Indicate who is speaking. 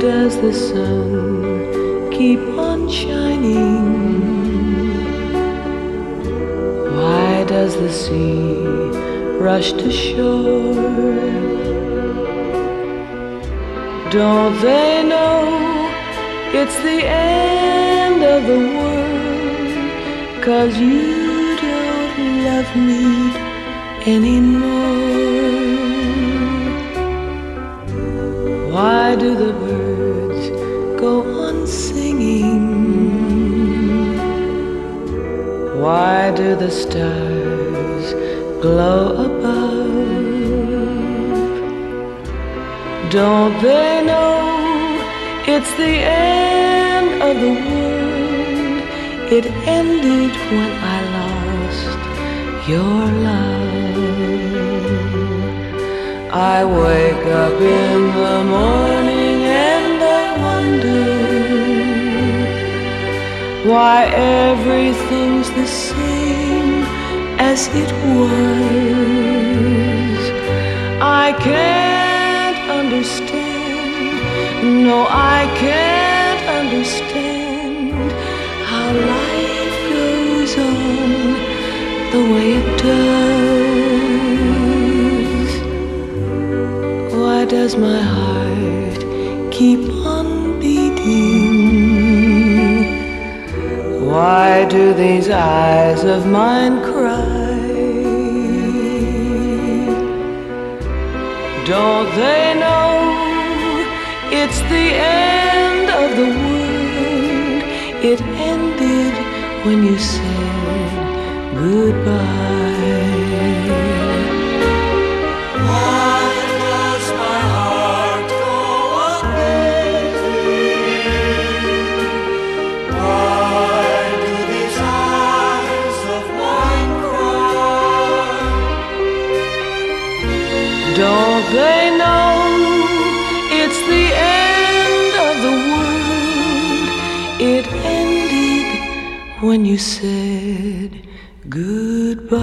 Speaker 1: does the sun keep on shining? Why does the sea rush to shore? Don't they know it's the end of the world? Cause you don't love me anymore. Why do the birds go on singing? Why do the stars glow above? Don't they know it's the end of the world? It ended when I lost your love. I wake up in the morning why everything's the same as it was. I can't understand, no, I can't understand how life goes on the way it does. Why does my heart keep on Why do these eyes of mine cry? Don't they know it's the end of the world? It ended when you said goodbye. They know it's the end of the world? It ended when you said goodbye.